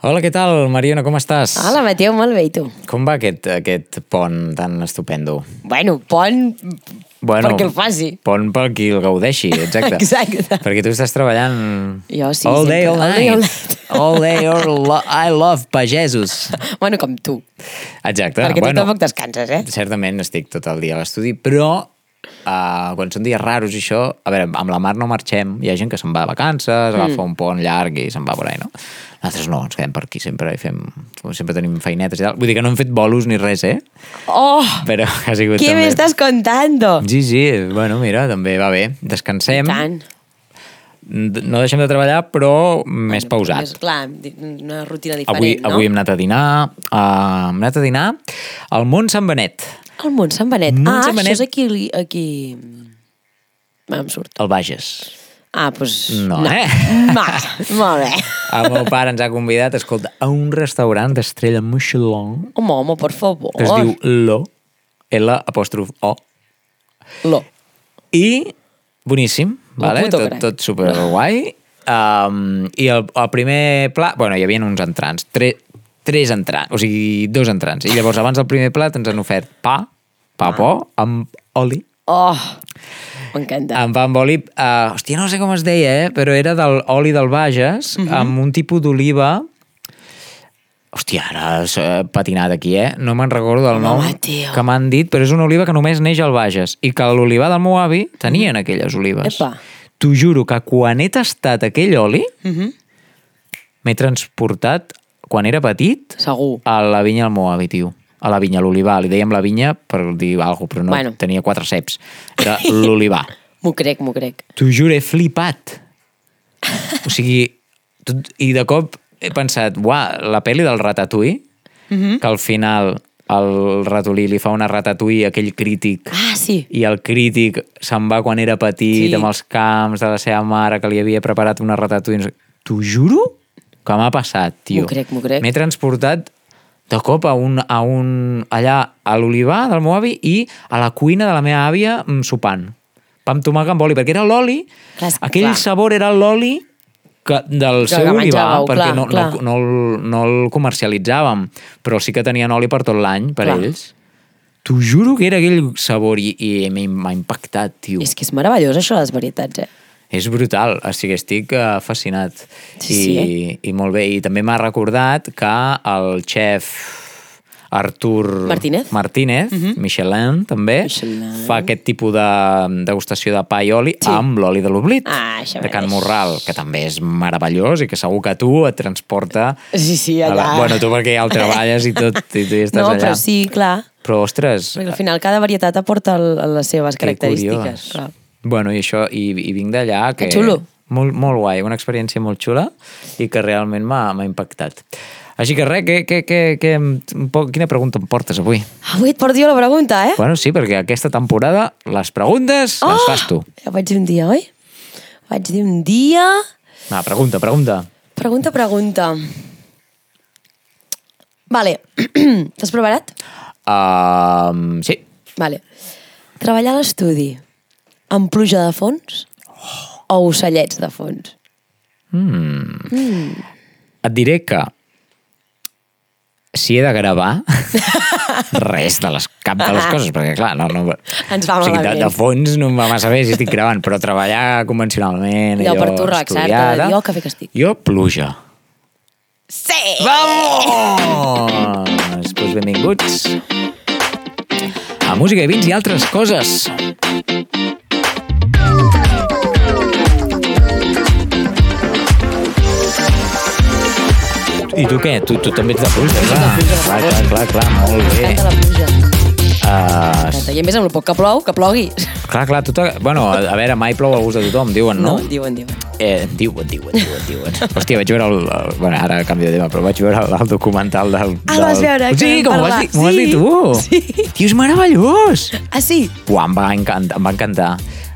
Hola, què tal, Mariona, com estàs? Hola, Mateu, molt bé, i tu? Com va aquest, aquest pont tan estupendo? Bueno, pont Bueno, perquè el faci. Pont pel qui el gaudeixi, exacte. Exacte. Perquè tu estàs treballant Jo sí, all day, sempre, all all day, all night. all day, all lo I love pagesos. Bueno, com tu. Exacte. perquè bueno, tu tampoc descanses, eh? certament estic tot el dia a l'estudi, però uh, quan són dies raros i això, a veure, amb la mar no marxem, hi ha gent que se'n va de vacances, Mm. agafa un pont llarg i se'n va por ahí, no? Nosaltres no, ens quedem per aquí sempre i fem... Sempre tenim feinetes i tal. Vull dir que no hem fet bolos ni res, eh? Oh, Però ha sigut què també... m'estàs contando? Sí, sí, bueno, mira, també va bé. Descansem, Tant. no deixem de treballar, però més pausat. Més, clar, una rutina diferent, Avui, no? avui hem anat a dinar, uh, hem anat a dinar al Mont Sant Benet, El Mont Sant Benet. Mont ah, Benet. això és aquí... aquí... Em surt. al Bages. Ah, doncs... No, no. eh? Va, molt bé. El meu pare ens ha convidat, escolta, a un restaurant d'estrella Michelin Home, home, per favor. que es diu Lo, L apòstrof O, Lo. i boníssim, Lo vale? tot, crack. tot superguai. Um, I el, el primer plat, bueno, hi havia uns entrants, tre, tres entrants, o sigui, dos entrants. I llavors, abans del primer plat, ens han ofert pa, pa po, amb oli, Oh, m'encanta. amb pa amb oli, uh, hòstia, no sé com es deia, eh? però era del oli del Bages, Mhm. amb un tipus d'oliva... Hòstia, ara s'ha patinat aquí, eh? No me'n recordo del Home, nom Mateo. que m'han dit, però és una oliva que només neix al Bages. I que l'olivar del meu avi tenien aquelles olives. Epa. T'ho juro que quan he tastat aquell oli, Mhm. m'he transportat, quan era petit, Segur. a la vinya del meu avi, tio. A la vinya, a l'olivar. Li dèiem la vinya per dir alguna cosa, però no Bueno. tenia quatre ceps. Era l'olivar. M'ho crec, m'ho crec. T'ho juro, he flipat. O sigui, tot, i de cop he pensat, uah, la pel·li del Ratatouille, que al final el ratolí li fa una ratatouille a aquell crític Ah, sí. i el crític se'n va quan era petit Sí. amb els camps de la seva mare que li havia preparat una ratatouille. T'ho juro que m'ha passat, tio. M'ho crec, m'ho crec. M'he transportat de cop a un, a un, allà a l'olivar del meu avi i a la cuina de la meva àvia mm, sopant. Pa amb tomàquet amb oli, perquè era l'oli, que aquell clar. sabor era l'oli que, del Que seu olivar, menjàveu, perquè clar, no, clar. no, no, el, no el comercialitzàvem, però sí que tenien oli per tot l'any, per Clar. ells. T'ho juro que era aquell sabor i, i m'ha m'ha impactat, tio. És que és meravellós, això, les varietats, eh? És brutal, o sigui, estic uh, fascinat. Sí, I, sí, eh? I molt bé, i també m'ha recordat que el xef Artur Martínez. Martínez Michelin, també, Michelin. fa aquest tipus de degustació de pa i oli Sí. amb l'oli de l'oblit, Ah, de Can. Morral, que també és meravellós i que segur que tu et transporta... Sí, sí, allà. La... Bueno, tu perquè ja el treballes i tot, i tu estàs no, allà. però sí, clar. Però, ostres, Perquè al final cada varietat aporta el, les seves Que característiques. curiós. Clar. Bueno, i això, i, i vinc d'allà... Que... Que xulo. Molt, molt guai, una experiència molt xula i que realment m'ha impactat. Així que res, que, que, que, que, quina pregunta em portes avui? Avui et porto jo la pregunta, eh? Bueno, sí, perquè aquesta temporada les preguntes les fas tu. Ja vaig dir un dia, oi? Vaig dir un dia... Va, pregunta, pregunta. Pregunta, pregunta. Vale. T'has preparat? Um, sí. Vale. Treballar a l'estudi amb pluja de fons o ocellets de fons? Et diré que si he de gravar res de les, cap de les coses, perquè clar, no, no, Ens va o sigui, de, de fons no em va massa bé si estic gravant, però treballar convencionalment, Allò allò, per tu relaxar-te. "Oh, que bé que estic". Jo, pluja. Sí! Vamos! Pues benvinguts a música i vins i altres coses. I tu què? Tu, tu també ets de pluja, clar. Clar, clar, clar, clar, molt bé. M'encanta la pluja. Uh. I a més, amb el poc que plou, que plogui. clar, clar, tu bueno, a, a veure, mai plou al gust de tothom, diuen, no? No, diuen, diuen. Eh, diuen, diuen, diuen, diuen. Hòstia, vaig veure el... el bueno, ara canvio de tema, però vaig veure el, el documental del... Ah, el vas del... veure, que Sí, vam com ho vas dir, m'ho vas dir Sí, tu. sí. Tio, és meravellós. Ah, sí? Uau, em va encantar, em va encantar.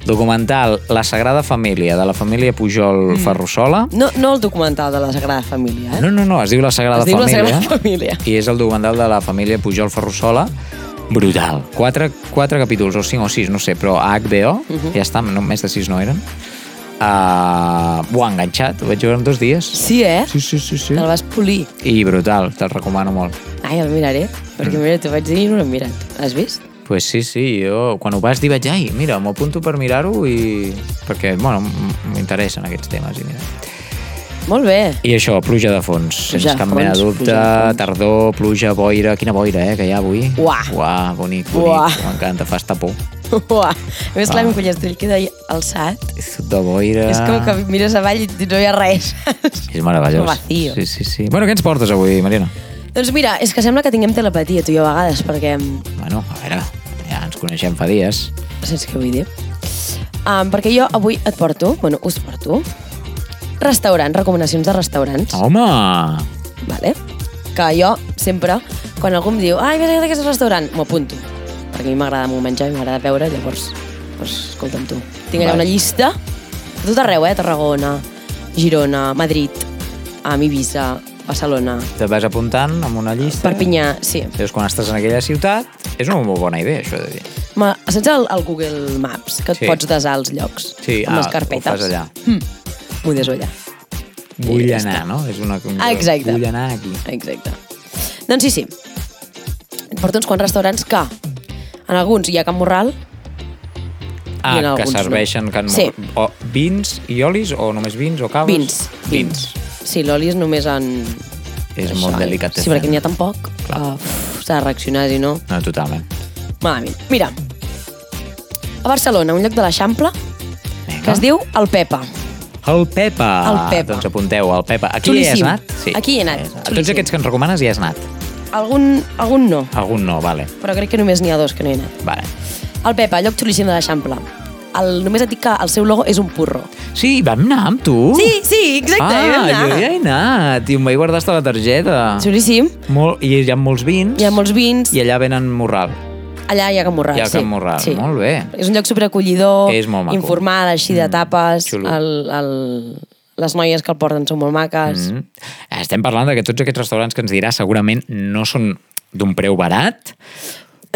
Documental La Sagrada Família, de la família Pujol Ferrusola. No, no el documental de la Sagrada Família, eh? No, no, no, es diu La Sagrada Es diu La Família. Sagrada Família. I és el documental de la família Pujol Ferrusola. Brutal. Quatre, quatre capítols, o cinc o sis, no sé, però a HBO, Mhm. ja està, no, més de sis no eren. Uh, ho ha enganxat, ho vaig veure en dos dies. Sí, eh? Sí, sí, sí, sí. Te'l vas polir. I brutal, te'l recomano molt. Ai, el miraré. Perquè mira, t'ho vaig dir i no l'he mirat. Has vist? Pues sí, sí, jo quan ho vas dir vaig, ai, mira, m'ho apunto per mirar-ho i... perquè, bueno, m'interessen aquests temes. I, mira. Molt bé. I això, pluja de fons, Pluja sense cap fons, mena de dubte, pluja de tardor, pluja, boira, quina boira, eh, que hi ha avui. Uah. Uah, bonic, bonic, m'encanta, fa estar por. Uah. A més, clar, un pollastrell queda alçat. És tot de boira... És com que mires avall i no hi ha res. És meravellós. Vacío. Sí, sí, sí. Bueno, què ens portes avui, Mariana? Doncs mira, és que sembla que tinguem telepatia, tu i jo a vegades, perquè... Bueno, a veure, ja ens coneixem fa dies. Saps què vull dir? Um, perquè jo avui et porto, bueno, us porto, restaurants, recomanacions de restaurants, Home! vale? que jo sempre, quan algú em diu ai, vés a aquest restaurant, m'ho apunto. Perquè a mi m'agrada molt menjar i m'agrada veure, llavors, doncs, escolta'm tu. Tinc allà una llista, de tot arreu, eh? Tarragona, Girona, Madrid, a Ibiza, Barcelona, Te vas apuntant amb una llista. Perpinyà, sí. Llavors, quan estàs en aquella ciutat, és una molt bona idea, això de dir. Ma, saps el, el Google Maps, que et Sí. pots desar els llocs? Sí, amb les ah, carpetes? ho fas allà. Mm. M'ho deso allà. Vull ja anar, està. no? És una... Ah, exacte. Vull anar aquí. Exacte. Doncs sí, sí. Et porto uns quants restaurants que en alguns hi ha Can Morral, Ah, I que alguns no. serveixen can Sí. o vins i olis, o només vins o caves? vins. Vins. Sí, l'oli és només en... És molt delicat. Sí, perquè n'hi ha tan poc. Uh, S'ha de reaccionar, si no... No, totalment. Malament. Mira, a Barcelona, un lloc de l'Eixample que es diu El Pepa. El Pepa. El Pepa. Doncs apunteu, el Pepa. Aquí hi has Xulíssim. anat? Aquí hi he anat, A tots xulíssim. aquests que ens recomanes hi has anat? Algun, algun no, Algun no, vale. però crec que només n'hi ha dos que no hi he anat. vale. El Pepa, lloc xulíssim de l'Eixample. El, només et dic que el seu logo és un porro. Sí, vam anar amb tu? Sí, sí, exacte, hi vam Ah, anar. jo ja he anat i em vaig guardar hasta la targeta. Xulíssim. Molt, I hi ha molts vins. Hi ha molts vins. I allà venen morral. Allà hi ha Can Morral, Hi ha sí. Can Morral, sí. molt bé. És un lloc superacollidor, És molt maco. informal, així de tapes. xulo. El, el, les noies que el porten són molt maques. Mm. Estem parlant de que tots aquests restaurants que ens dirà segurament no són d'un preu barat,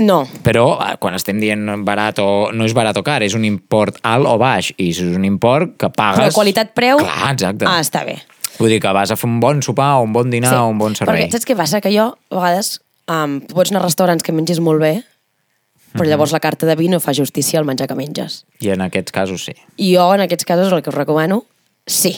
No, però eh, quan estem dient barat o no és barat o car, és un import alt o baix, i és un import que pagues... però qualitat-preu... Clar, exacte. Ah, està bé. Vull dir que vas a fer un bon sopar o un bon dinar o un bon servei. Perquè saps què passa? Que jo, a vegades, um, pots anar a restaurants que mengis molt bé, però Mhm. llavors la carta de vi no fa justícia al menjar que menges. I en aquests casos sí. I jo, en aquests casos, el que us recomano, sí.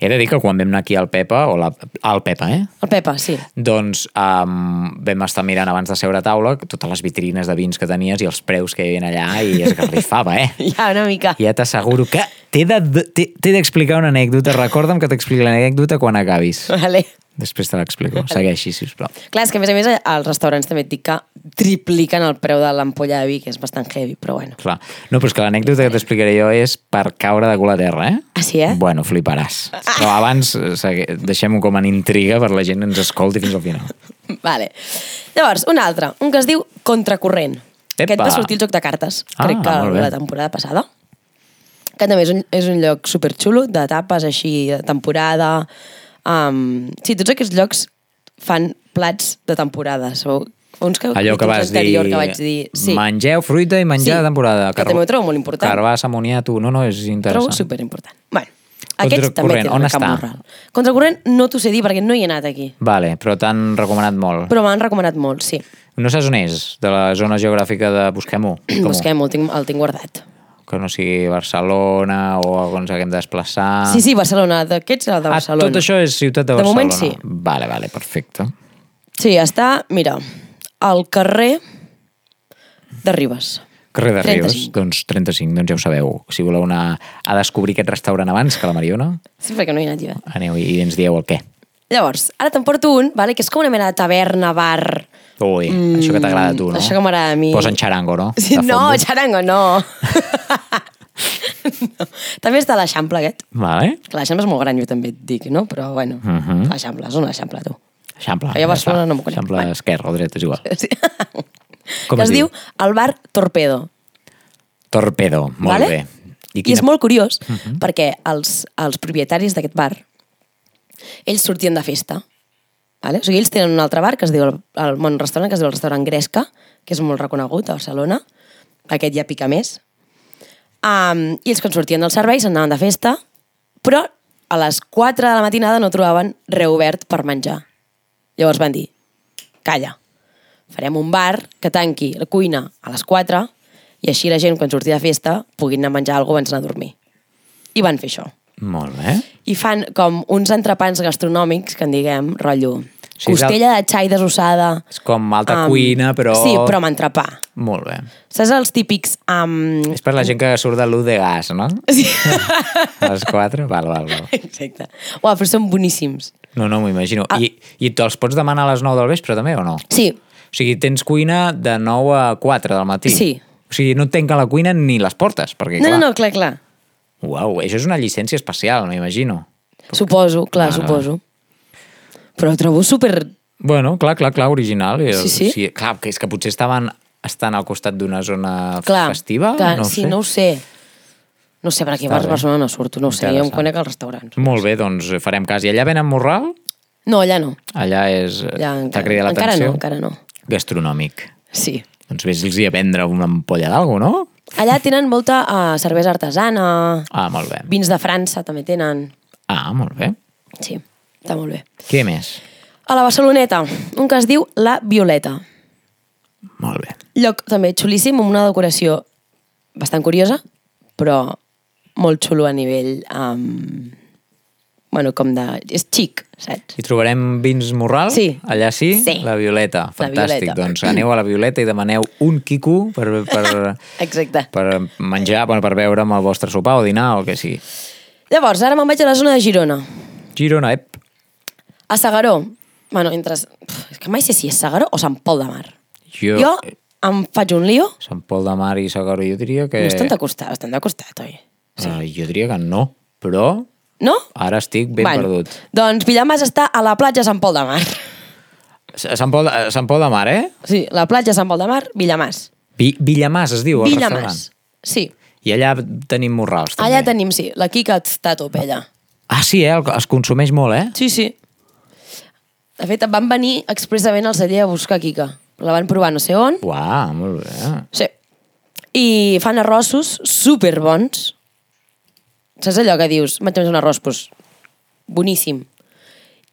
He de dir que quan vam anar aquí al Pepa, o la, al Pepa, eh? El Pepa, sí. Doncs um, vam estar mirant abans de seure a taula totes les vitrines de vins que tenies i els preus que hi havia allà i es garrifava, eh? Ja, una mica. Ja t'asseguro que t'he de- d'explicar una anècdota. Recorda'm que t'expliqui l'anècdota quan acabis. Vale. Després te l'explico. Segueixi, sisplau. Clar, és que a més a més als restaurants també et dic que tripliquen el preu de l'ampolla de vi, que és bastant heavy, però bueno. Clar. No, però és que l'anècdota que t'explicaré jo és per caure de cul a terra, eh? Ah, sí, eh? Bueno, fliparàs. Però abans eh, deixem-ho com en intriga per la gent ens escolti fins al final. Vale. Llavors, un altre, un que es diu Contracorrent. Epa. Aquest va sortir el joc de cartes, Ah, crec que la temporada passada. Que també és un, és un lloc superxulo, de tapes així, de temporada. Um, sí, tots aquests llocs fan plats de temporada. So, uns que, Allò que vas dir, que vaig dir. Sí, mengeu fruita i menjar Sí, de temporada. que també ho trobo molt important. Carbassa, moniato, no, no, és trobo interessant. superimportant. Bueno, aquests també tenen on està? Contracorrent no t'ho sé dir perquè no hi he anat aquí. Vale, però t'han recomanat molt. Però m'han recomanat molt, sí. No saps on és? De la zona geogràfica de Busquem-ho? Com? Busquem, el tinc, el tinc guardat. Que no sigui Barcelona o on ens haguem de desplaçar. Sí, sí, Barcelona. D'aquests era de Ah, Barcelona. tot això és ciutat de De Barcelona. moment sí. Vale, vale, perfecte. Sí, està, mira, al carrer de Ribes. Carrer de Rius, 35. doncs 35, doncs ja ho sabeu. Si voleu anar a descobrir aquest restaurant abans que la Mariona, Sí, perquè no hi he anat jo. eh? aneu i ens dieu el què. Llavors, ara te'n porto un, vale, que és com una mena de taverna, bar... Ui, mm, això que t'agrada a tu, no? Això que m'agrada a mi. Posen xarango, no? Sí, De no, xarango, no. no. També està a l'Eixample, aquest. Vale. Que l'Eixample és molt gran, jo també et dic, no? Però, bueno, uh Mhm. -huh. l'Eixample, és un Eixample, tu. Eixample. Que jo a Barcelona no m'ho conec. Eixample Vale. esquerra o dret, és igual. Sí. Com que es es diu? el bar Torpedo. Torpedo, molt vale? bé. I, I és molt curiós, uh Mhm. -huh. perquè els, els propietaris d'aquest bar, ells sortien de festa. Vale? O sigui, ells tenen un altre bar que es diu el, el Món Restaurant, que es diu el restaurant Gresca, que és molt reconegut a Barcelona. Aquest ja pica més. Um, I els que en sortien del servei s'anaven de festa, però a les 4 de la matinada no trobaven reobert per menjar. Llavors van dir, calla, farem un bar que tanqui la cuina a les 4 i així la gent, quan surti de festa, puguin anar a menjar alguna cosa abans d'anar a dormir. I van fer això. Molt bé. I fan com uns entrepans gastronòmics, que en diguem, rotllo, Sí, és el- costella de xai desossada... És com alta amb- cuina, però... Sí, però amb entrepà. Molt bé. Saps els típics... Um... És per la gent que surt de l'U de gas, no? Sí. A les 4? Val, val, val. Exacte. Uau, però són boníssims. No, no, m'ho imagino. Ah. I, I te'ls pots demanar a les 9 del vespre, també, o no? Sí, O sigui, tens cuina de 9 a 4 del matí. Sí. O sigui, no et la cuina ni les portes, perquè, no, clar... no, no, clar, clar. Uau, això és una llicència especial, m'imagino. Suposo, clar, Ah. suposo. Però ho trobo super... Bueno, clar, clar, clar, original. Sí, sí. O sigui, clar, que és que potser estaven estan al costat d'una zona Clar, festiva? clar, no sí, sé. no ho sé. No sé, per aquí a. Barcelona no surto, no ho sé, jo em conec als restaurants. Molt bé, doncs farem cas. I allà venen morral? No, allà no. Allà és... Allà encara, encara l'atenció? no, encara no. Gastronòmic. Sí. Doncs vés-los a vendre una ampolla d'algú, no? Allà tenen molta uh, cervesa artesana, Ah, molt bé. vins de França també tenen. Ah, molt bé. Sí, està molt bé. Què més? A la Barceloneta, un que es diu La Violeta. Molt bé. Lloc també xulíssim, amb una decoració bastant curiosa, però molt xulo a nivell... Um, bueno, com de... És xic, saps? Hi trobarem vins morral? Sí. Allà sí? Sí. La Violeta. La Fantàstic. Violeta. Doncs aneu a la Violeta i demaneu un quico per, per, Exacte. per menjar, bueno, per beure amb el vostre sopar o dinar o el que sigui. Llavors, ara me'n vaig a la zona de Girona. Girona, ep. A Sagaró. Bueno, entre... Pff, És que mai sé si és Sagaró o Sant Pol de Mar. Jo, Jo em faig un lío. Sant Pol de Mar i Sagaró, jo diria que... No estan de costat, estan de costat, oi? Sí. Uh, jo diria que no, però No? ara estic ben bueno, perdut. Doncs Villamàs està a la platja Sant Pol de Mar. Sant Pol, de- Sant Pol de Mar, eh? Sí, la platja Sant Pol de Mar, Villamàs. Vi, Villamàs es diu, el Villamàs. restaurant. Sí. I allà tenim morrals, també. Allà tenim, sí, la Kika està a tope allà. Ah, sí, eh? Es consumeix molt, eh? Sí, sí. De fet, van venir expressament al celler a buscar Kika. La van provar no sé on. Uau, molt bé. Sí. I fan arrossos superbons. Saps allò que dius, vaig menjar un arròs, doncs, boníssim.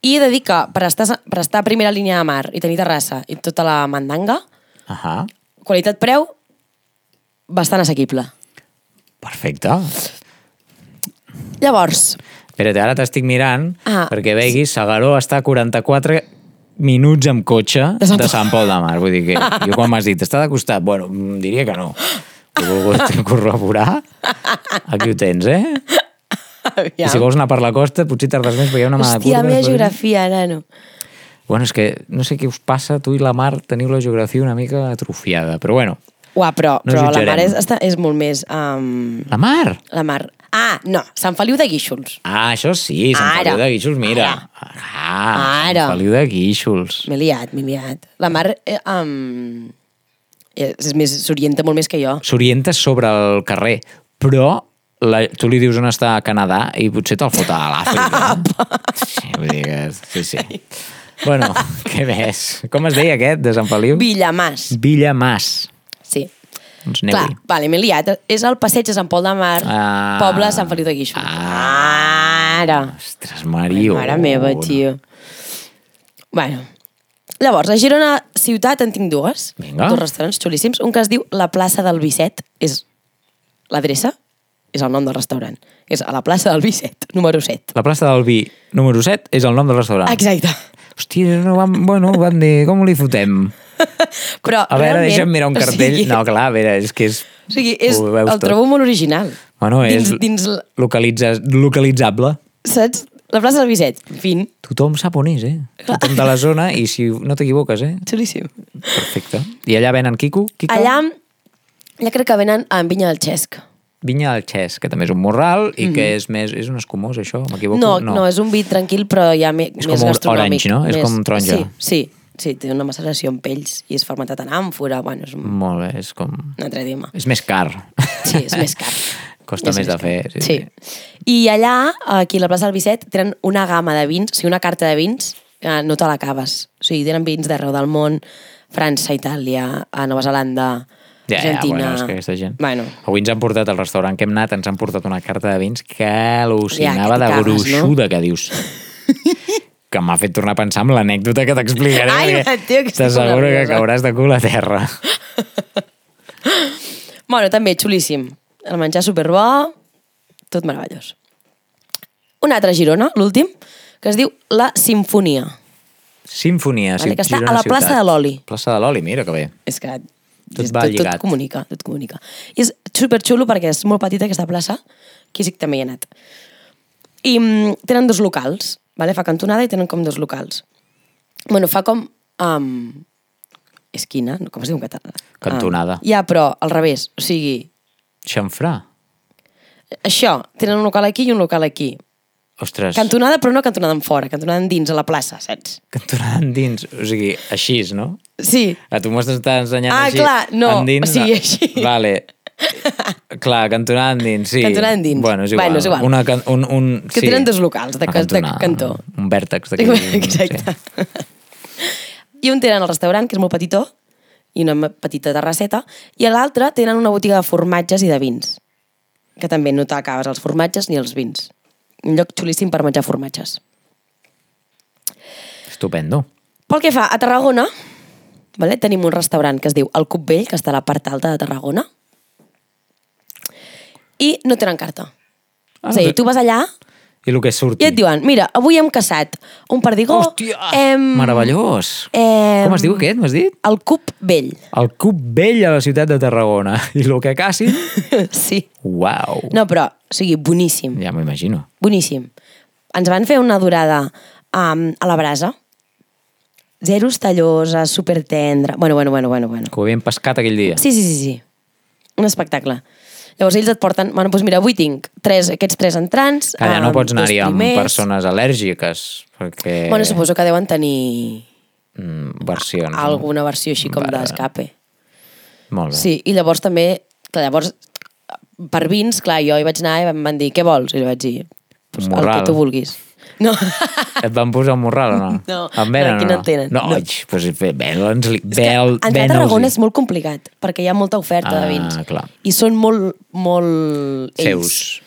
I he de dir que per estar, per estar a primera línia de mar i tenir terrassa i tota la mandanga, Ahà, qualitat-preu, bastant assequible. perfecte. Llavors, Espera't, ara t'estic mirant Ah, perquè veguis, Sagaró està a 44 minuts amb cotxe De Sant de Sant Pol de Mar. Vull dir que jo quan m'has dit, està de costat? Bueno, diria que no. He volgut corroborar. Aquí ho tens, eh? I si vols anar per la costa, potser tardes més perquè hi ha una mà de Hòstia, curves. meva per allà. geografia, nano. Bueno, és que no sé què us passa, tu i la Mar teniu la geografia una mica atrofiada, però bueno. Uà, però, No però la mar és, és molt més... Um, La Mar! la mar... Ah, no, Sant Feliu de Guíxols. Ah, això sí, Sant Ara. Feliu de Guíxols, mira. Ah, Ara. Sant Feliu de Guíxols. M'he liat, m'he liat. La mar... Eh, um, és més, s'orienta molt més que jo. S'orienta sobre el carrer, però la, tu li dius on està a Canadà i potser te'l fot a l'Àfrica. sí, vull dir que... Sí, sí. Bueno, què més? Com es deia aquest, de Sant Feliu? Villamàs. Villamàs. Sí. Doncs Clar, aneu-hi. vale, m'he liat. És el passeig de Sant Pol de Mar, Ah. poble de Sant Feliu de Guíxols. Ah. Ara. Ostres, Mario. Mare meva, tio. Bueno, llavors, a Girona ciutat en tinc dues. Vinga. Dos restaurants xulíssims. Un que es diu La plaça del Vicet. És l'adreça, és el nom del restaurant. És a la plaça del Vicet, número 7. La plaça del Vi, número 7, és el nom del restaurant. Exacte. Hòstia, no vam, bueno, vam dir, com li fotem? Però A veure, realment, deixa'm mirar un o cartell. sigui, No, clar, a veure, és que és... O sigui, és, el tot. trobo molt original. Bueno, és Dins, dins, localitza, localitzable. saps? La plaça del Vicet, en fin, Tothom sap on és, eh? Tothom de la zona i si no t'equivoques, eh? xulíssim. Perfecte. I allà venen Quico? Quico? Allà, allà crec que venen en Vinya del Xesc. Vinya del Xès, que també és un morral i que és més... És un escumós, això? M'equivoco? Mhm. No, no, és un vi tranquil, però ja me, És més com un gastronòmic. orange, no? És més, com taronja. Sí, sí, sí, té una maceració en pells i és fermentat en àmfora, bueno, és un, Molt bé, és com... un altre tema. És més car. Sí, és més car. Costa És més de fer, sí, sí. I allà, aquí a la plaça del Vicet, tenen una gamma de vins, o sigui, una carta de vins, que no te l'acabes. O sigui, tenen vins d'arreu del món, França, Itàlia, a Nova Zelanda... Ja, ja, Argentina... bueno, és que aquesta gent... Bueno, Avui ens han portat al restaurant que hem anat, ens han portat una carta de vins que al·lucinava Ja, que de cagues, gruixuda, que dius. que m'ha fet tornar a pensar en l'anècdota que t'explicaré. Ai, Mateu, que T'asseguro molt que cauràs de cul a terra. Bueno, també, xulíssim. El menjar superbo, tot meravellós. Un altre a Girona, l'últim, que es diu La Simfonia. Sinfonia, Vale, que està Girona a la plaça ciutat. de l'Oli. Plaça de l'Oli, mira que bé. És que Tot va tot, tot comunica, tot comunica. I és superxulo perquè és molt petita aquesta plaça, que sí que també hi he anat. I mm, tenen dos locals, vale? fa cantonada i tenen com dos locals. Bueno, fa com... Um, esquina, com es diu en català? Cantonada. Um, ja, però al revés, o sigui, Xamfrà. això, tenen un local aquí i un local aquí. Ostres, Cantonada, però no cantonada en fora, cantonada endins, a la plaça, saps? cantonada endins. O sigui, així, no? Sí, A tu m'ho estàs ensenyant Ah, així. clar, no, endins, o sigui, així. Vale. clar, cantonada endins, sí. Cantonada endins. Bueno, és igual. Bueno, és igual. Una, can- un, un, que sí. tenen dos locals de, de cantó. Un vèrtex d'aquí. Exacte. I un tenen el restaurant, que és molt petitó, i una petita terrasseta, i a l'altre tenen una botiga de formatges i de vins, que també no t'acabes els formatges ni els vins. Un lloc xulíssim per menjar formatges. Estupendo. Pel que fa a Tarragona, vale, tenim un restaurant que es diu El Cup Vell, que està a la part alta de Tarragona, i no tenen carta. Ah, dir, bé. tu vas allà I el que surti. i et diuen, mira, avui hem caçat un perdigó... Hòstia, hem... meravellós. em, Com es diu aquest, m'has dit? El Cup Vell. El Cup Vell a la ciutat de Tarragona. I el que cassin... sí. Uau. No, però, o sigui, boníssim. Ja m'ho imagino. Boníssim. Ens van fer una durada um, a la brasa. Zeros tallosa, supertendra... Bueno, bueno, bueno, bueno, bueno. Que ho havien pescat aquell dia. Sí, sí, sí, sí. Un espectacle. Llavors ells et porten... Bueno, doncs mira, avui tinc tres, aquests tres entrants. Allà no pots anar-hi amb persones al·lèrgiques, perquè... Bueno, suposo que deuen tenir Mm, versions. no? alguna versió així com d'escape. Molt bé. Sí, i llavors també, clar, llavors, per vins, clar, jo hi vaig anar i em van dir, què vols? I li vaig dir, pues, el que tu vulguis. No, Et van posar un morral o no? No, En venen no, aquí no no? en tenen, No, no. oi, pues, ven'ls... és que Vel, entrar a Tarragona és molt complicat, perquè hi ha molta oferta Ah, de vins. clar. I són molt, molt ells. Seus.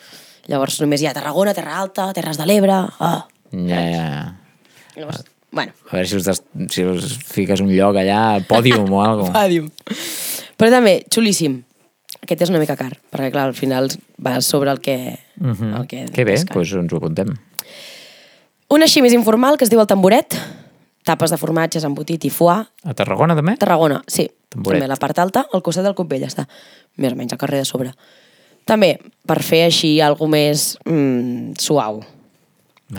Llavors només hi ha Tarragona, Terra Alta, Terres de l'Ebre... Ah. Ja, ja, ja. Llavors, bueno, A veure si els, des, si els fiques un lloc allà al pòdium o alguna cosa. Pàdium. Però també, xulíssim. Aquest és una mica car, perquè clar, al final va sobre el que... el que Mhm. Que bé, doncs ens ho apuntem. Un així més informal, que es diu el tamboret, tapes de formatges, embotit i foie. A Tarragona també? Tarragona, sí. Tamboret. També la part alta, al costat del Cup Vell, està. Més o menys, al carrer de sobre. També, per fer així alguna més mm, suau.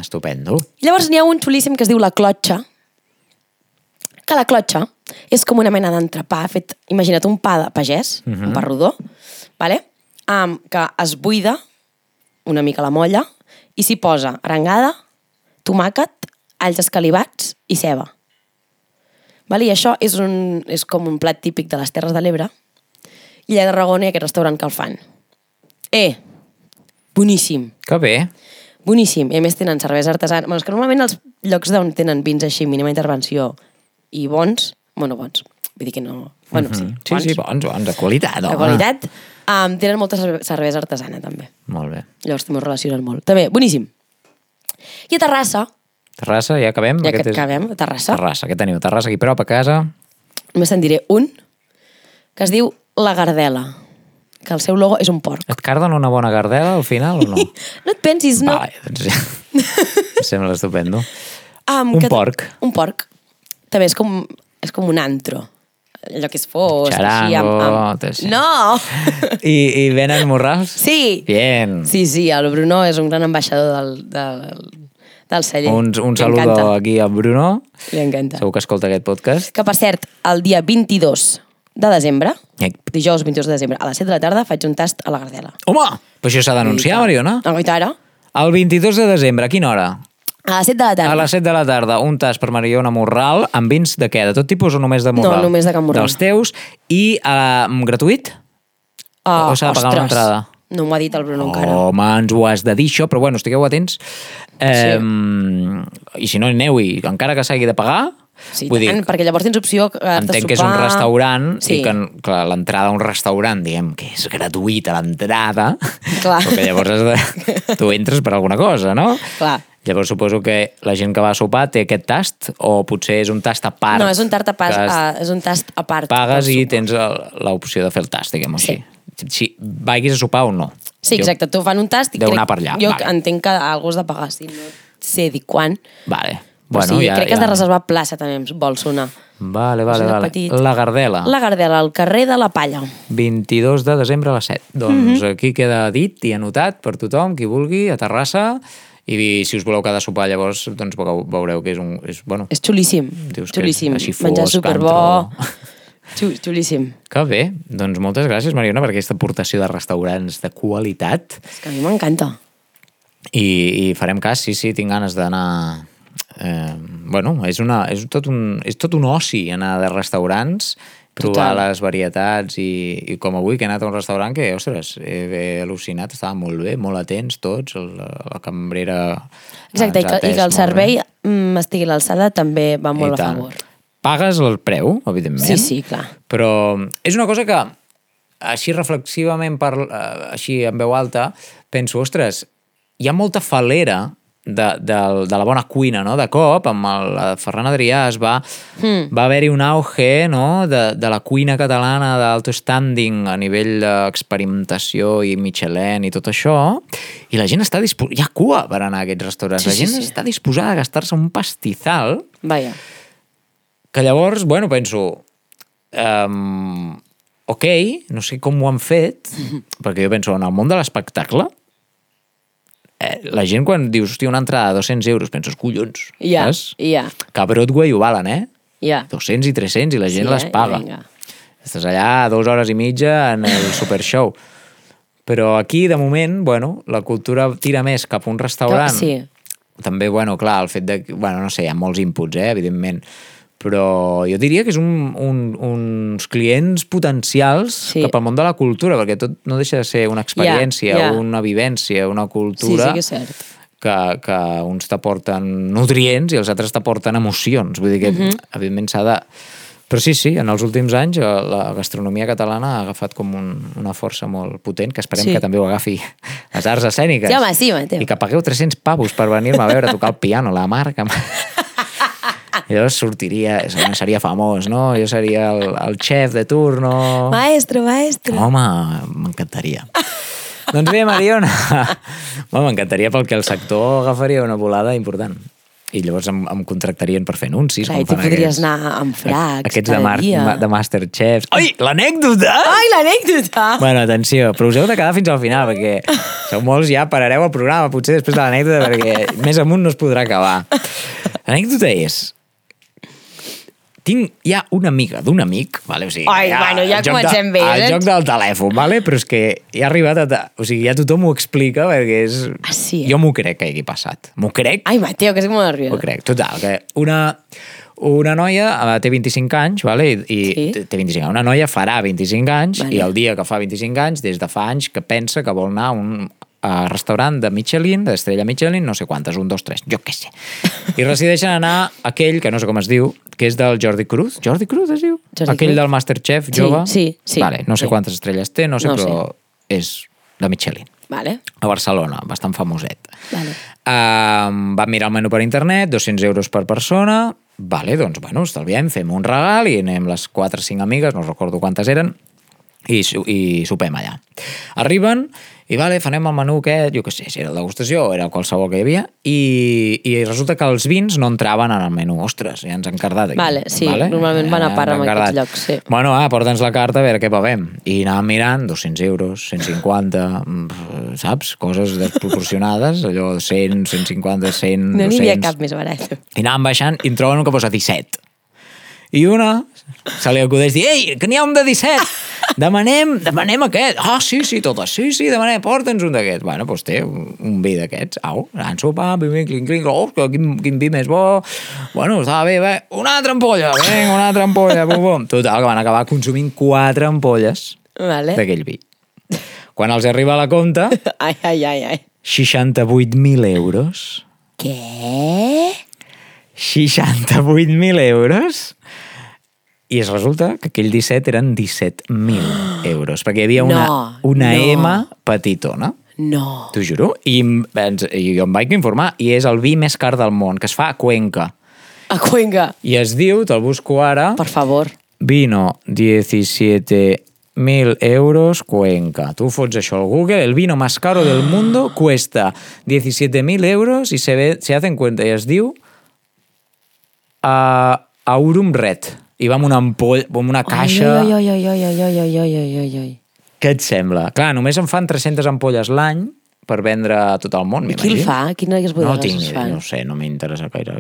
Estupendo. Llavors n'hi ha un xulíssim que es diu la clotxa, que la clotxa és com una mena d'entrepà fet, imagina't un pa de pagès, uh -huh. un pa rodó, vale? um, que es buida una mica la molla i s'hi posa arengada, tomàquet, alls escalivats i ceba. Vale? I això és, un, és com un plat típic de les Terres de l'Ebre i allà a Tarragona hi ha aquest restaurant que el fan. Eh, boníssim. Que bé. Boníssim. I a més tenen cervesa artesana. Bueno, és que normalment els llocs d'on tenen vins així, mínima intervenció, i bons, bueno, bons, vull dir que no... Bueno, sí, Sí, bons, sí, bons, bons, de qualitat, de home. qualitat. Um, tenen molta cerve- cervesa artesana, també. Molt bé. Llavors també ho relacionen molt. També, boníssim. I a Terrassa, Terrassa, ja acabem? ja que és- acabem, a Terrassa, Terrassa, què teniu? Terrassa aquí prop, a casa? només te'n diré un, que es diu La Gardela, que el seu logo és un porc. Et carden una bona gardela al final o no? No et pensis, no? Vale, doncs ja. Em sembla estupendo. Um, Un porc. Un porc. També és com, és com un antro. Allò que és fosc, així, amb... Amb... tot. No! I, I venen morrals? sí! Bien. Sí, sí, el Bruno és un gran ambaixador del, del, del celler. Un, un saludo aquí a Bruno. Li encanta. Segur que escolta aquest podcast. Que, per cert, el dia 22 de desembre, Ei. dijous 22 de desembre, a les 7 de la tarda, faig un tast a la Gardela. Home, però això s'ha d'anunciar, Mariona. No, guita ara? El 22 de desembre, a quina hora? A les 7 de la tarda. A les 7 de la tarda, un tas per Mariona Morral amb vins de què? De tot tipus o només de Morral? només de Can Morral. Dels teus. I uh, gratuït? Oh, o s'ha de pagar una ostres, entrada? No m'ho ha dit el Bruno encara. Home, ens ho has de dir, això, però bueno, estigueu atents. Eh, I si no, aneu-hi, encara que s'hagi de pagar, Sí, Vull dir, tant, perquè llavors tens opció eh, de entenc que és un restaurant sí. i que l'entrada a un restaurant, diguem que és gratuïta l'entrada, però que llavors has de... tu entres per alguna cosa, no? Clar. Llavors suposo que la gent que va a sopar té aquest tast o potser és un tast a part. No, és un tast a part. has- Uh, és un tast a part. Pagues i tens l'opció de fer el tast, diguem-ho Sí. així. Si vagis a sopar o no. Sí, exacte. Tu fan un tast i Deu crec, anar per allà, jo vale. entenc que algú has de pagar, si no sé dir quan. Vale. Bueno, sí, ja, crec que has de reservar plaça també, em vol sonar. Vale, vale, vale. petit. La Gardela. La Gardela, al carrer de la Palla. 22 de desembre a les 7. Mhm. Doncs aquí queda dit i anotat per tothom, qui vulgui, a Terrassa, i si us voleu quedar a sopar llavors, doncs veureu, que és un... És, bueno, És xulíssim. Dius que xulíssim. així fosc, Menjar superbo. antro. Xu, xulíssim. que bé. Doncs moltes gràcies, Mariona, per aquesta aportació de restaurants de qualitat. És que a mi m'encanta. I, I farem cas, sí, sí, tinc ganes d'anar... Eh, bueno, és, una, és, tot un, és tot un oci anar de restaurants, provar Total. les varietats i, i com avui que he anat a un restaurant que, ostres, he, he al·lucinat, estava molt bé, molt atents tots, el, la cambrera... Exacte, i que, i que el servei mm, estigui a l'alçada també va I molt a tant. favor. Pagues el preu, evidentment. Sí, sí, clar. Però és una cosa que, així reflexivament, per, així en veu alta, penso, ostres, hi ha molta falera de, de, de la bona cuina, no? De cop, amb el Ferran Adrià es va, mm. va haver-hi un auge no? de, de la cuina catalana d'alto standing a nivell d'experimentació i Michelin i tot això, i la gent està disposada... Hi ha cua per anar a aquests restaurants. Sí, la sí, gent sí. està disposada a gastar-se un pastizal Vaja. Que llavors, bueno, penso, um, ok, no sé com ho han fet, perquè jo penso, en el món de l'espectacle, eh, la gent quan dius, hòstia, una entrada de 200 euros, penses, collons, Ja, saps? ja, Que a Broadway ho valen, eh? ja. 200 i 300 i la gent Sí, les eh? paga. Vinga. Estàs allà dues hores i mitja en el super show. Però aquí, de moment, bueno, la cultura tira més cap a un restaurant. Sí. També, bueno, clar, el fet de... Bueno, no sé, hi ha molts inputs, eh, evidentment. Però jo diria que és un, un, uns clients potencials Sí. cap al món de la cultura, perquè tot no deixa de ser una experiència, Ja, ja. una vivència, una Sí, cultura sí que és cert. que, que uns t'aporten nutrients i els altres t'aporten emocions. Vull dir que, Mhm. evidentment, s'ha de... Però sí, sí, en els últims anys eh, la gastronomia catalana ha agafat com un, una força molt potent, que esperem Sí. que també ho agafi les arts escèniques. Sí, home, sí, Mateu. I que pagueu 300 pavos per venir-me a veure tocar el piano, la marca. Jo sortiria, seria famós, no? Jo seria el, el xef de turno. Maestro, maestro. Home, m'encantaria. doncs bé, Mariona, m'encantaria pel que el sector agafaria una volada important. I llavors em, em contractarien per fer anuncis. Clar, i tu podries aquests- anar amb fracs Aquests de, mar, dia. de Masterchefs. Ai, l'anècdota! Ai, l'anècdota! Bueno, atenció, però us heu de quedar fins al final, perquè sou molts ja, parareu el programa, potser després de l'anècdota, perquè més amunt no es podrà acabar. L'anècdota és... Tinc ja una amiga d'un amic, vale? o sigui, Ai, bueno, ja el joc comencem de, bé, El eh? joc del telèfon, vale? però és que ja ha arribat a... ta- O sigui, ja tothom ho explica, perquè és... Ah, sí, eh? Jo m'ho crec que hagi passat. M'ho crec, Ai, Mateo, que estic molt ho nerviosa. crec. Total, que una, una noia eh, té 25 anys, vale? I, i Sí. té 25 anys. Una noia farà 25 anys Vale. i el dia que fa 25 anys, des de fa anys que pensa que vol anar a un a restaurant de Michelin, d'estrella Michelin, no sé quantes, un, dos, tres, jo què sé. I resideixen anar aquell, que no sé com es diu, que és del Jordi Cruz. Jordi Cruz es diu? Jordi aquell Cruz. del Masterchef Sí, jove. sí, sí, Vale, no sé sí. quantes estrelles té, no sé, No però és de Michelin Vale, a Barcelona, bastant famoset. vale. Um, vam mirar el menú per internet, 200 euros per persona, vale, doncs, bueno, estalviem, fem un regal i anem les 4 o 5 amigues, no recordo quantes eren, i, i sopem allà. Arriben i vale, fanem el menú aquest, jo què sé, si era degustació o era qualsevol que hi havia, i, i resulta que els vins no entraven en el menú. Ostres, ja ens han cardat aquí. Vale, sí, normalment van a part amb aquests llocs, sí. Bueno, ah, porta'ns la carta a veure què bevem. I anàvem mirant 200 euros, 150, mm, saps? Coses desproporcionades, allò 100, 150, 100, No n'hi havia 200. cap més barat. I anàvem baixant i en troben un que posa 17. I una se li acudeix dir, ei, que n'hi ha un de 17! Demanem, demanem aquest. Ah, sí, sí, totes. Sí, sí, demanem, porta'ns un d'aquests. Bueno, doncs té un, un vi d'aquests. Au, anant sopar, bim, bim, clinc, clinc. Oh, quin, quin vi més bo. Bueno, estava bé, bé. Una altra ampolla, vinga, una altra ampolla. Bum, bum. Total, que van acabar consumint quatre ampolles Vale. d'aquell vi. Quan els arriba a la compta, Ai, ai, ai, ai. 68.000 euros. Què? 68.000 euros i es resulta que aquell 17 eren 17.000 euros, perquè hi havia una, No, una no. M petitona. No. T'ho juro. I, ens- i jo em vaig informar. I és el vi més car del món, que es fa a Cuenca. A Cuenca. I es diu, te'l busco ara, Per favor. vino 17.000 euros Cuenca. Tu fots això al Google, el vino más caro del mundo cuesta 17.000 euros y se, ve, se hace en cuenta i es diu uh, Aurum Red. I va amb una ampolla, amb una caixa... Ai, ai, ai, ai, ai, ai, ai, ai, ai, ai, ai. Què et sembla? Clar, només en fan 300 ampolles l'any per vendre a tot el món, I qui el m'imagino. fa? Quines bodegues No tinc es fan? no sé, no m'interessa gaire.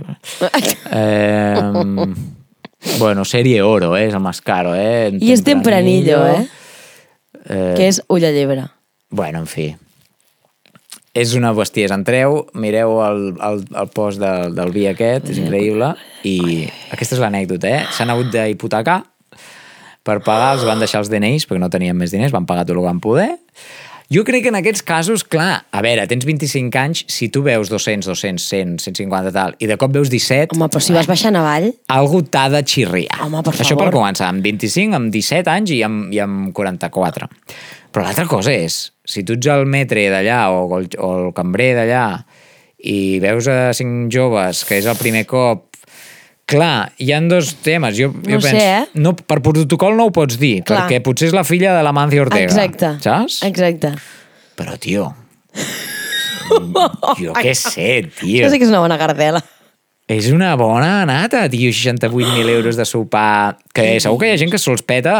Eh, bueno, serie oro, eh, és el més caro, eh? I és tempranillo, eh? eh? Que és ulla llebre. Bueno, en fi. És una bestiesa. Entreu, mireu el, el, el post del, del vi aquest, és increïble, i aquesta és l'anècdota, eh? S'han hagut d'hipotecar per pagar, els van deixar els DNIs perquè no tenien més diners, van pagar tot el que van poder. Jo crec que en aquests casos, clar, a veure, tens 25 anys, si tu veus 200, 200, 100, 150 tal, i de cop veus 17... Home, però si vas baixant avall... Algú t'ha de xirriar. Home, per Això per favor. començar, amb 25, amb 17 anys i amb, i amb 44. Però l'altra cosa és, si tu ets el metre d'allà o, el, o el cambrer d'allà i veus a cinc joves que és el primer cop Clar, hi han dos temes. Jo, jo No sé, penso, eh? no, per protocol no ho pots dir, Clar. perquè potser és la filla de la Mancio Ortega. Exacte. Saps? Exacte. Però, tio, jo què sé, tio. Jo sé que és una bona gardela. És una bona nata, tio, 68.000 euros de sopar, que segur que hi ha gent que se'ls peta,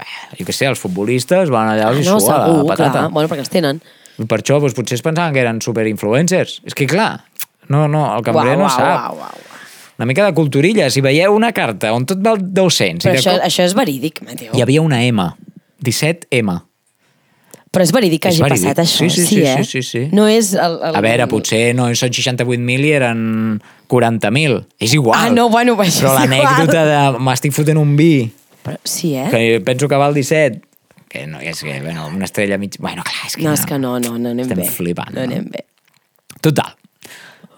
eh, jo què sé, els futbolistes van allà i no, sua la segur, patata. clar. Bueno, perquè els tenen. I per això doncs, potser es pensaven que eren superinfluencers. És que clar, no, no, el cambrer no sap. Uau, uau, uau. Una mica de culturilla. Si veieu una carta on tot val 200 Però això, cop això és verídic, Mateo. hi havia una M, 17M. Però és verídic que És hagi verídic. passat això, Sí, sí, sí, eh? sí, sí, sí. No és el... el... A veure, potser no són 68.000 i eren 40.000. És igual. Ah, no, bueno, pues Però és l'anècdota de m'estic fotent un vi Però, sí, eh? que penso que val 17 que no, és que, bueno, una estrella mig... Bueno, clar, és que No, és que no, no, no anem Estem bé. flipant, No no? anem bé. Total.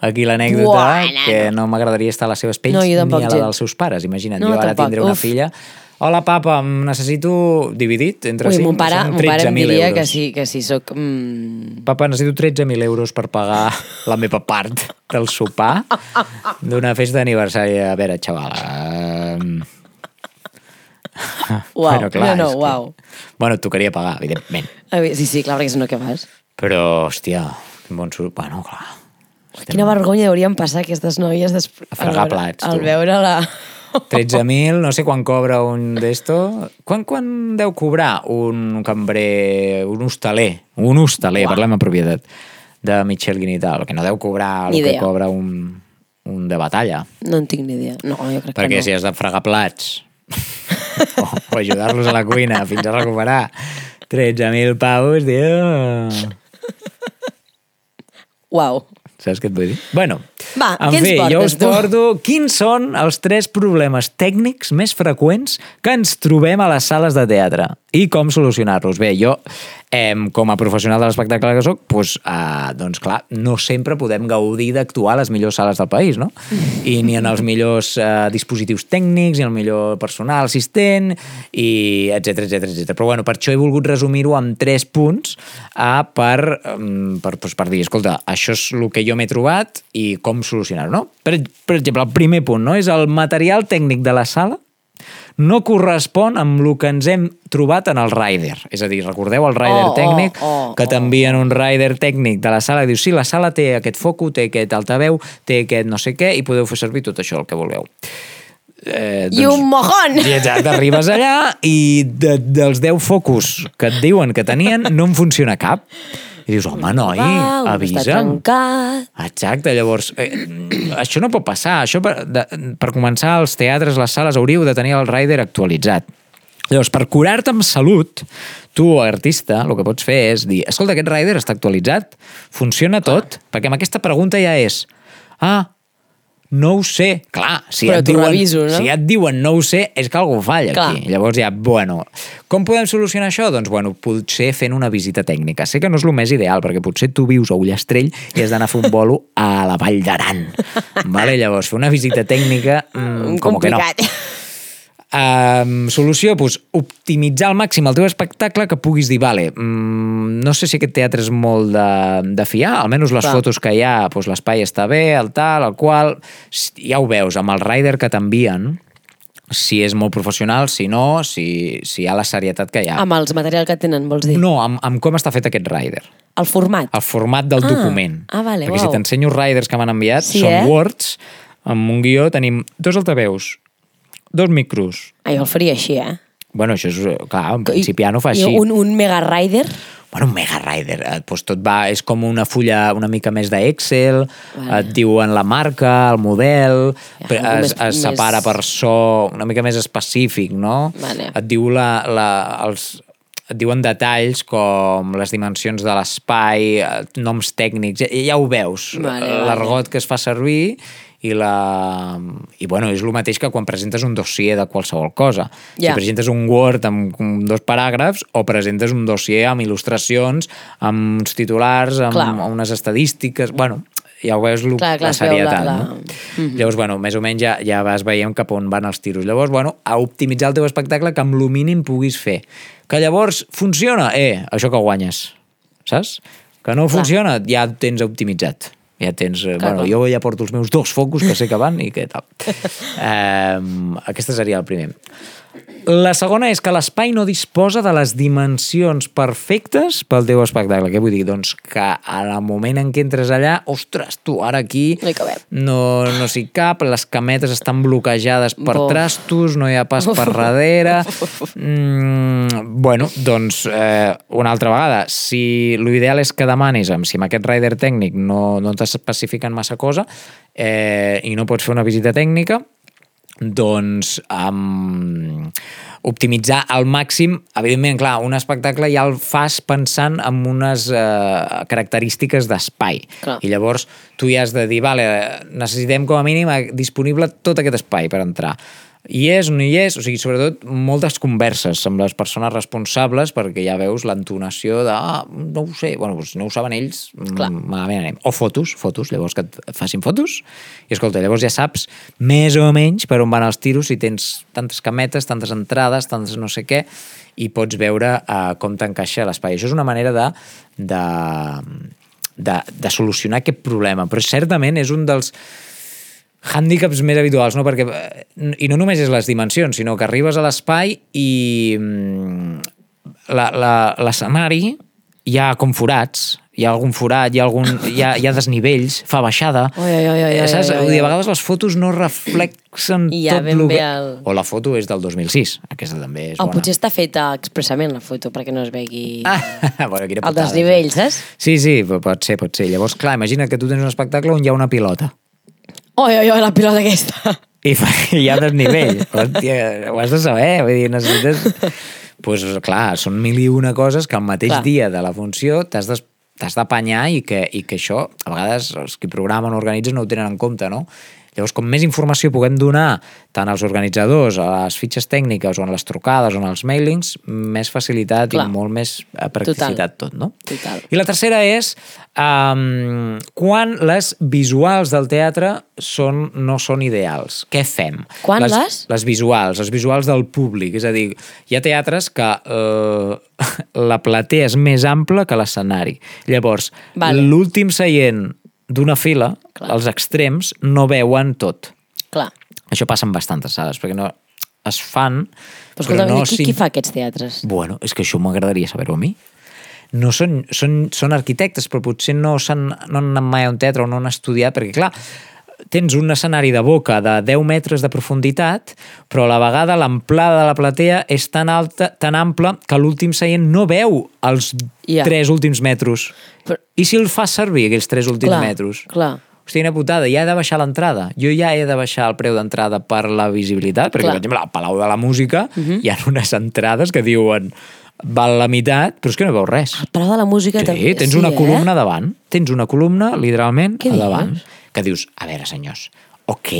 Aquí l'anècdota que no m'agradaria estar a les seves pells No, ni a la dels seus pares. Imagina't, No, jo ara tampoc. tindré una Uf. filla. Hola, papa, em necessito dividit entre Ui, cinc, mon pare, mon pare em 13.000 diria euros. que sí, que sí, soc... Mm, Papa, necessito 13.000 euros per pagar la meva part del sopar d'una festa d'aniversari. A veure, xavala... Uau, bueno, clar, no, no, que- uau. Bueno, et tocaria pagar, evidentment. sí, sí, clar, perquè si no, què fas? Però, hòstia, quin bon sopar... Bueno, clar. Quina vergonya haurien passar aquestes noies després... A fregar plats, Al veure la... 13.000, no sé quan cobra un d'esto. Quan, quan deu cobrar un cambrer, un hostaler, un hostaler, Uau. parlem en propietat, de Michelin i tal, que no deu cobrar el que cobra un, un de batalla. No en tinc ni idea. No, jo crec Perquè que si no. has de fregar plats o, o ajudar-los a la cuina fins a recuperar 13.000 paus, tio... Uau. Saps què et vull dir? Bueno, Va, en fi, jo us portes, tu? porto quins són els tres problemes tècnics més freqüents que ens trobem a les sales de teatre i com solucionar-los. Bé, jo, eh, com a professional de l'espectacle que soc, doncs, eh, doncs clar, no sempre podem gaudir d'actuar a les millors sales del país, no? I ni en els millors eh, dispositius tècnics, ni el millor personal assistent, i etc etc etc. Però bueno, per això he volgut resumir-ho en tres punts eh, per, em, per, doncs, per dir, escolta, això és el que jo m'he trobat i com solucionar-ho, no? Per, per exemple, el primer punt, no? És el material tècnic de la sala no correspon amb el que ens hem trobat en el rider. És a dir, recordeu el rider Oh, oh, tècnic, oh, que oh, t'envien un rider tècnic de la sala i dius, sí, la sala té aquest foco, té aquest altaveu, té aquest no sé què, i podeu fer servir tot això el que vulgueu. Eh, I un mojón! i exacte, arribes allà i de, dels 10 focus que et diuen que tenien no en funciona cap. I dius, home, noi, Va, Està avisa'm. trencat. Exacte, llavors, eh, això no pot passar. Això per, de, per començar, els teatres, les sales, hauríeu de tenir el rider actualitzat. Llavors, per curar-te amb salut, tu, artista, el que pots fer és dir, escolta, aquest rider està actualitzat, funciona tot, perquè amb aquesta pregunta ja és, ah, no ho sé. Clar, si Però et, diuen, reviso, no? si et diuen no ho sé, és que algú falla Clar. aquí. Llavors ja, bueno, com podem solucionar això? Doncs, bueno, potser fent una visita tècnica. Sé que no és el més ideal, perquè potser tu vius a Ullastrell i has d'anar a fer un bolo a la Vall d'Aran. Vale? Llavors, fer una visita tècnica, mm, com que no. Um, solució, doncs, optimitzar al màxim el teu espectacle que puguis dir, vale, mm, no sé si aquest teatre és molt de, de fiar, almenys les Clar. fotos que hi ha, doncs l'espai està bé, el tal, el qual, ja ho veus, amb el rider que t'envien, si és molt professional, si no, si, si hi ha la serietat que hi ha. Amb els materials que tenen, vols dir? No, amb, amb com està fet aquest rider. El format. El format del Ah, document. ah, vale, Perquè si uau. t'ensenyo riders que m'han enviat, Sí, són eh? Words, amb un guió tenim dos altaveus, dos micros, Ah, jo el faria així, eh? Bueno, això és, eh, clar, en principiant ho fa I així. un, un Mega Rider? Bueno, un Mega Rider, eh, doncs tot va, és com una fulla una mica més d'Excel, Vale. et diuen la marca, el model, Ja, es, més- es separa més- per so, una mica més específic, no? Vale. Et diu la, la, els, et diuen detalls com les dimensions de l'espai, eh, noms tècnics, ja, ja ho veus, Vale, vale. l'argot que es fa servir i la... I bueno, és el mateix que quan presentes un dossier de qualsevol cosa. Ja. Si presentes un Word amb, dos paràgrafs o presentes un dossier amb il·lustracions, amb uns titulars, amb, Clar. amb unes estadístiques... Bueno, ja ho veus lo, Clar, clar, la serietat, la- la- no? Llavors, bueno, més o menys ja, ja vas veient cap on van els tiros. Llavors, bueno, a optimitzar el teu espectacle que amb lo mínim puguis fer. Que llavors funciona, eh, això que guanyes, saps? Que no Clar. funciona, ja tens optimitzat. Ja tens... eh, Clar, bueno, clar. jo ja porto els meus dos focus que sé que van i què tal. um, aquesta seria el primer. La segona és que l'espai no disposa de les dimensions perfectes pel teu espectacle. Què vull dir? Doncs que al moment en què entres allà, ostres, tu, ara aquí No hi cabem. no, no s'hi cap, les cametes estan bloquejades per Buf. trastos, no hi ha pas per darrere... Mm, bueno, doncs, eh, una altra vegada, si l'ideal és que demanis, amb, si amb aquest rider tècnic no, no t'especifiquen massa cosa eh, i no pots fer una visita tècnica, doncs um, optimitzar al màxim, evidentment, clar, un espectacle ja el fas pensant en unes uh, característiques d'espai. I llavors tu ja has de dir, vale, necessitem com a mínim eh, disponible tot aquest espai per entrar. Hi és o no hi és? O sigui, sobretot, moltes converses amb les persones responsables perquè ja veus l'entonació de ah, no ho sé, bueno, doncs no ho saben ells, Clar. mm, malament anem. O fotos, fotos, llavors que et facin fotos i escolta, llavors ja saps més o menys per on van els tiros, si tens tantes cametes, tantes entrades, tantes no sé què, i pots veure uh, com t'encaixa l'espai. Això és una manera de, de, de, de solucionar aquest problema, però certament és un dels hàndicaps més habituals, no? Perquè, eh, i no només és les dimensions, sinó que arribes a l'espai i mm, la- la- l'escenari hi ha com forats, hi ha algun forat, hi ha, algun, hi ha, hi ha desnivells, fa baixada. Oi, oi, oi, oi, Saps? oi, oi, dir, a oi. vegades les fotos no reflexen I ja tot ben bé que... el- O la foto és del 2006, aquesta també és O bona. potser està feta expressament la foto perquè no es vegui Ah, bueno, quina el desnivell, saps? Sí, sí, pot ser, pot ser. Llavors, clar, imagina't que tu tens un espectacle on hi ha una pilota. Oi, oi, oi, la pilota aquesta. I fa, hi ha desnivell. Hòstia, ho has de saber. Vull dir, necessites... pues, clar, són mil i una coses que al mateix Clar. dia de la funció t'has de t'has d'apanyar i, que, i que això, a vegades, els qui programen o organitzen no ho tenen en compte, no? Llavors, com més informació puguem donar tant als organitzadors, a les fitxes tècniques, o en les trucades, o en els mailings, més facilitat Clar. i molt més practicitat tot, no? Total. I la tercera és um, quan les visuals del teatre són, no són ideals. Què fem? Quan les? les? Les visuals, els visuals del públic. És a dir, hi ha teatres que eh, la platea és més ampla que l'escenari. Llavors, Vale. l'últim seient d'una fila, Clar. els extrems, no veuen tot. Clar. Això passa en bastantes sales, perquè no es fan... Però escolta, no qui, qui fa aquests teatres? Bueno, és que això m'agradaria saber-ho a mi. No són, són, són arquitectes, però potser no, s'han, no han anat mai a un teatre o no han estudiat, perquè clar, tens un escenari de boca de 10 metres de profunditat, però a la vegada l'amplada de la platea és tan alta, tan ampla, que l'últim seient no veu els Ja. tres últims metres. Però- I si el fas servir, aquells tres últims Clar, metres? clar. Hòstia, quina putada, ja he de baixar l'entrada. Jo ja he de baixar el preu d'entrada per la visibilitat, perquè, Clar. per exemple, al Palau de la Música uh -huh. hi ha unes entrades que diuen val la meitat, però és que no veus res. El Palau de la Música Sí, també. tens una eh? columna davant. Tens una columna, literalment, Què a davant. dius? Que dius, a veure, senyors, ok,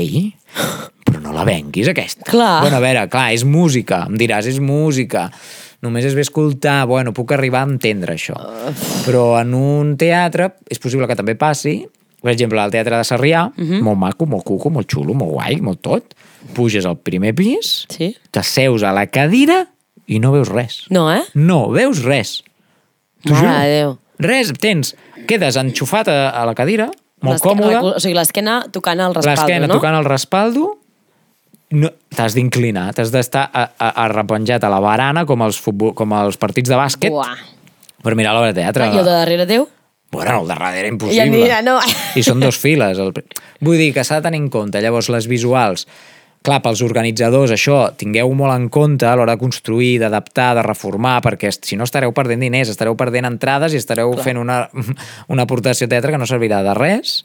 però no la venguis aquesta. Clar. Bueno, a veure, clar, és música, em diràs, és música, només es ve escoltar, bueno, puc arribar a entendre això. Però en un teatre és possible que també passi, per exemple, al Teatre de Sarrià, Mhm. molt maco, molt cuco, molt xulo, molt guai, molt tot, puges al primer pis, Sí? t'asseus a la cadira i no veus res. No, eh? No veus res. T'ho Mare juro. de Déu. Res, tens, quedes enxufat a, a la cadira, molt L'esquena- còmode, O sigui, l'esquena tocant el respaldo, l'esquena no? tocant el respaldo, no, t'has d'inclinar, t'has d'estar arrepenjat a la barana com els, futbol, com els partits de bàsquet Buah. per mirar l'obra de teatre. I el de darrere teu? Bueno, el de darrere I impossible. em dirà, no. I són dos files. El... Vull dir que s'ha de tenir en compte. Llavors, les visuals, clar, pels organitzadors, això, tingueu molt en compte a l'hora de construir, d'adaptar, de reformar, perquè si no estareu perdent diners, estareu perdent entrades i estareu clar. fent una, una aportació teatre que no servirà de res,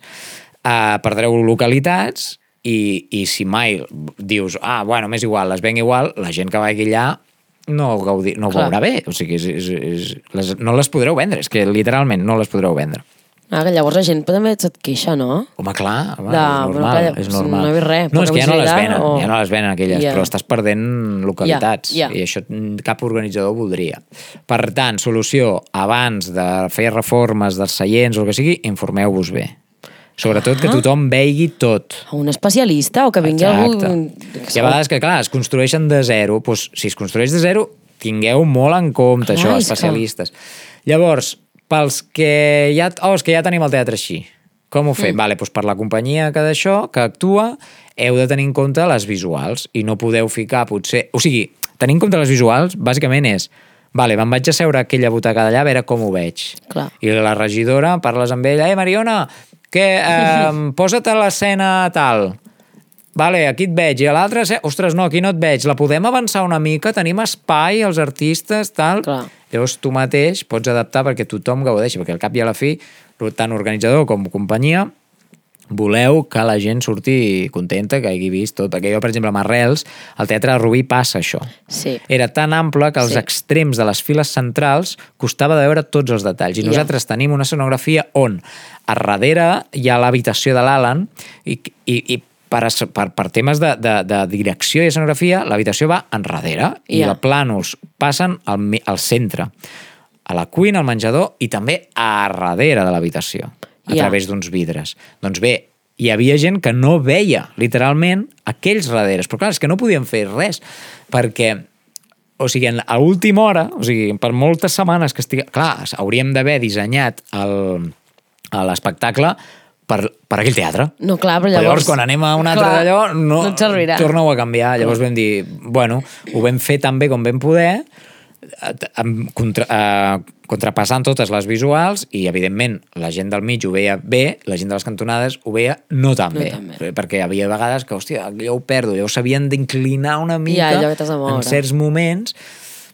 uh, perdreu localitats i, i si mai dius, ah, bueno, m'és igual, les venc igual, la gent que vagi allà no, ho gaudi, no ho Clar. veurà bé. O sigui, és, és, és, les, no les podreu vendre, és que literalment no les podreu vendre. Ah, que llavors la gent també se't queixa, no? Home, clar, home, De- és normal, clar, és no normal. hi ha res, no, és que ja no les venen, o- ja no les venen aquelles, Ja. però estàs perdent localitats Ja, ja. i això cap organitzador voldria. Per tant, solució, abans de fer reformes dels seients o el que sigui, informeu-vos bé. Sobretot que Ah. tothom veigui tot. Un especialista o que vingui Exacte. algú... I a vegades que, clar, es construeixen de zero, doncs, si es construeix de zero, tingueu molt en compte Clar, això, és que- especialistes. Llavors, pels que ja... Oh, és que ja tenim el teatre així. Com ho fem? Mm. Vale, doncs per la companyia que d'això, que actua, heu de tenir en compte les visuals i no podeu ficar, potser... O sigui, tenir en compte les visuals, bàsicament és Vale, me'n vaig a seure a aquella butaca d'allà a veure com ho veig. Clar. I la regidora, parles amb ella, eh, Mariona, que eh, posa't a l'escena tal. Vale, aquí et veig. I a l'altre, se- ostres, no, aquí no et veig. La podem avançar una mica? Tenim espai, els artistes, tal? Clar. Llavors tu mateix pots adaptar perquè tothom gaudeixi, perquè al cap i a la fi, tant organitzador com companyia, voleu que la gent surti contenta, que hagi vist tot. Perquè jo, per exemple, amb Arrels, al Teatre de Rubí passa això. Sí. Era tan ample que als Sí. extrems de les files centrals costava de veure tots els detalls. I Ja. nosaltres tenim una escenografia on a darrere hi ha l'habitació de l'Alan i, i, i per, per, per temes de, de, de direcció i escenografia, l'habitació va enrere i els plànols passen al, al centre, a la cuina, al menjador i també a darrere de l'habitació, a Ja. través d'uns vidres. Doncs bé, hi havia gent que no veia, literalment, aquells darreres. Però clar, és que no podien fer res, perquè o sigui, a última hora, o sigui, per moltes setmanes que estigui... Clar, hauríem d'haver dissenyat el- l'espectacle per, per aquell teatre. No, clar, però Però llavors... llavors, quan anem a un altre d'allò, no, no et servirà. torna-ho a canviar. Llavors vam dir, bueno, ho vam fer tan bé com vam poder, amb contra, eh, contrapassant totes les visuals i, evidentment, la gent del mig ho veia bé, la gent de les cantonades ho veia no tan No bé. tan bé. Perquè havia vegades que, hòstia, allò ho perdo. Llavors s'havien d'inclinar una mica moure. en certs moments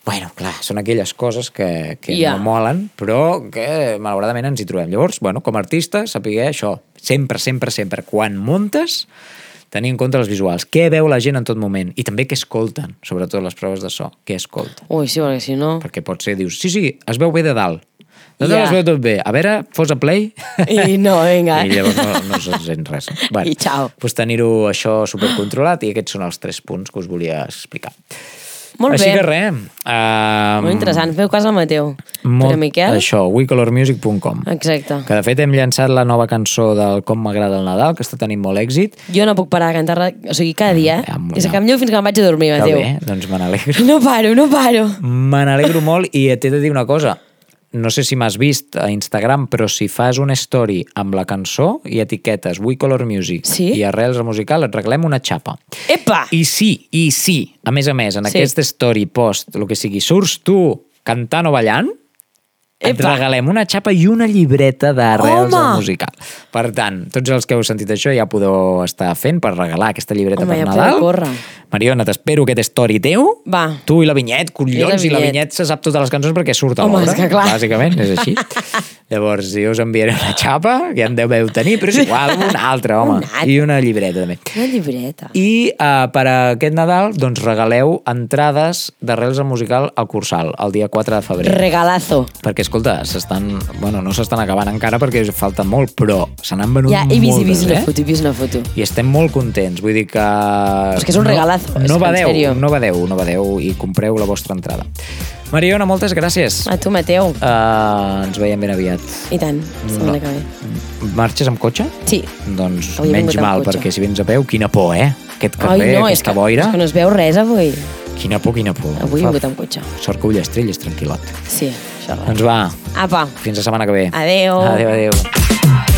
Bueno, clar, són aquelles coses que, que Ja. no molen, però que malauradament ens hi trobem. Llavors, bueno, com a artista, sapiguer això. Sempre, sempre, sempre, quan muntes, tenir en compte els visuals. Què veu la gent en tot moment? I també què escolten, sobretot les proves de so. Què escolten? Ui, sí, perquè si no... Perquè pot ser, dius, sí, sí, es veu bé de dalt. De dalt Ja. es veu tot bé. A veure, fos a play. I no, vinga. I llavors no, no se'n sent res. I xau. Doncs tenir-ho això supercontrolat i aquests són els tres punts que us volia explicar. Molt Així bé. que res. Uh, Molt interessant. Feu cas al Mateu. Molt, Però Miquel? Això, wecolormusic.com. Exacte. Que de fet hem llançat la nova cançó del Com m'agrada el Nadal, que està tenint molt èxit. Jo no puc parar de cantar-la, o sigui, cada dia. Eh? I se canvio fins que me'n vaig a dormir, Que Mateu. bé, doncs me n'alegro. No paro, no paro. Me n'alegro molt i t'he de dir una cosa. No sé si m'has vist a Instagram, però si fas una story amb la cançó i etiquetes We Color Music Sí? i Arrels musical, et regalem una xapa. Epa! I sí, i sí, a més a més, en sí. aquest story, post, el que sigui, surts tu cantant o ballant, et regalem una xapa i una llibreta d'arrels Home! al musical. Per tant, tots els que heu sentit això ja podeu estar fent per regalar aquesta llibreta Home, per ja Nadal. córrer. Mariona, t'espero aquest story teu. Va. Tu i la Vinyet, collons, I la i la Vinyet. Vinyet se sap totes les cançons perquè surt a Home, l'obra. és que clar. Bàsicament, és així. Llavors, jo us enviaré una xapa, que ja en deveu tenir, però és igual, una altra, home. Una altra. I una llibreta, també. Una llibreta. I uh, per a aquest Nadal, doncs, regaleu entrades d'arrels al musical al Cursal, el dia 4 de febrer. Regalazo. perquè, escolta, s'estan... Bueno, no s'estan acabant encara perquè falta molt, però se n'han venut Ja, he vist, he moltes, vist una eh? foto, he vist una foto. I estem molt contents, vull dir que... és que és un regalazo, és No en badeu, no badeu, no badeu i compreu la vostra entrada. Mariona, moltes gràcies. A tu, Mateu. Uh, ens veiem ben aviat. I tant, setmana que ve. Marxes amb cotxe? Sí. Doncs Avui menys mal, perquè si vens a peu, quina por, eh? Aquest Ai, carrer, no, és aquesta que, boira. és que no es veu res avui. Quina por, quina por. Avui he vingut amb cotxe. Sort que Ullastrell és tranquil·lot. Sí, això res. Doncs va, Apa, fins la setmana que ve. adeu. Adéu, adéu.